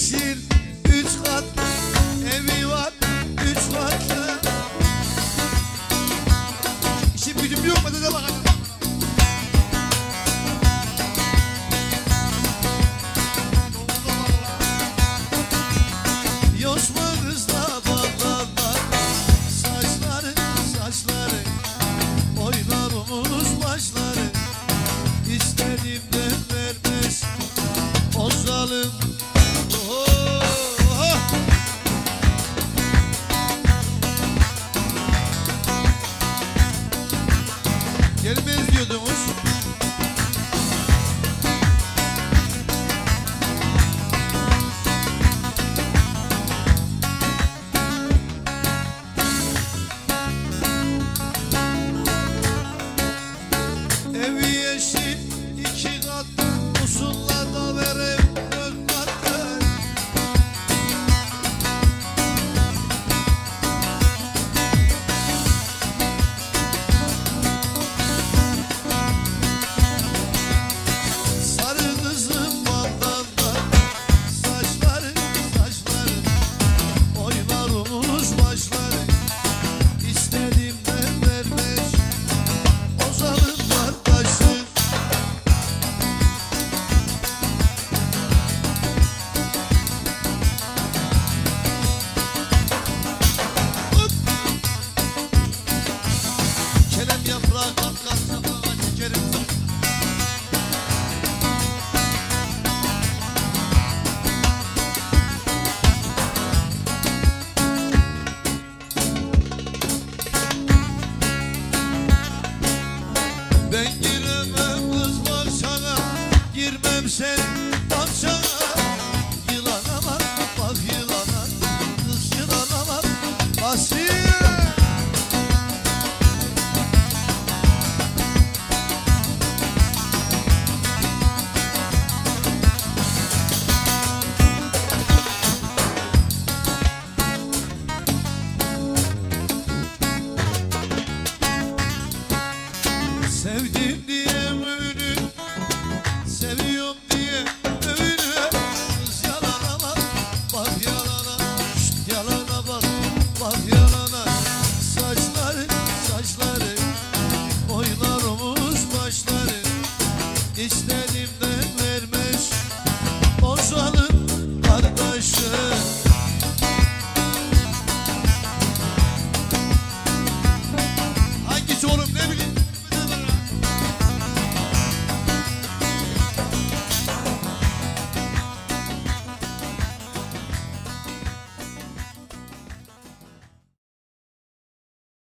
Şehir üç kat evi var üç katlı İşim gücüm yok mu dede bakalım. Yosma kızla bağlarlar Saçları saçları. Oynar omuz başları. Vermez. O Ben giremem kız başana Girmem sen tavşana Yılana bak bak yılana Kız yılana bak Asil İşte